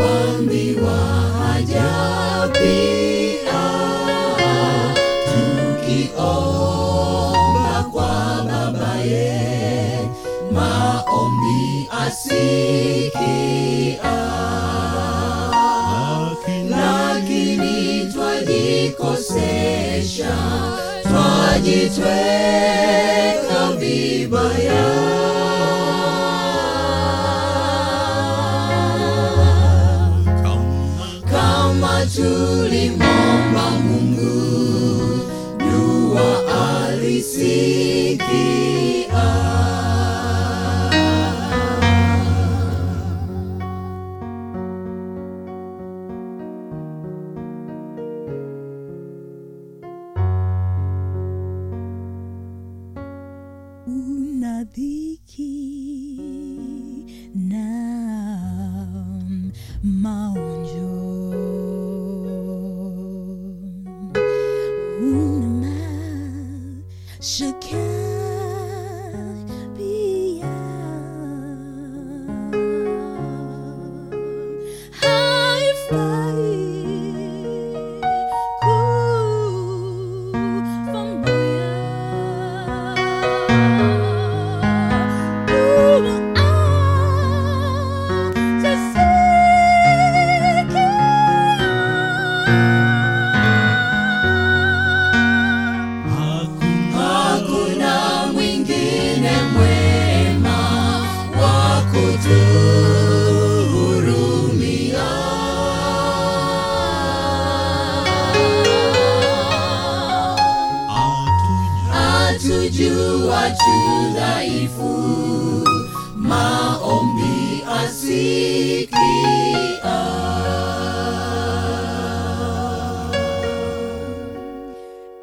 wambiwa wa hajapia tukiomba kwa babaye maombi asikia. Lakini twajikosesha twajitweka vibaya tulimomba Mungu dua alisikia. Una dhiki na maonjo Shakira. Atujua tu dhaifu maombi asikia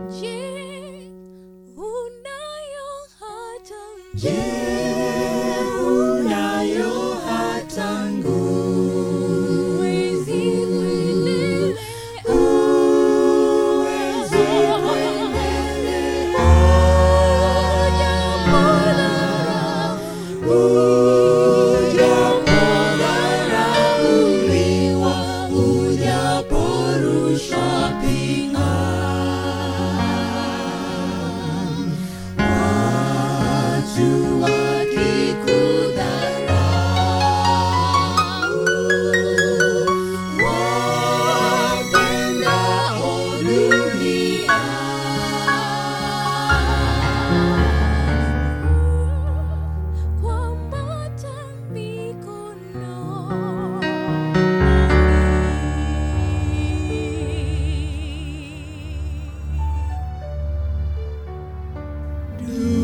Je, unayo haja? Je, do.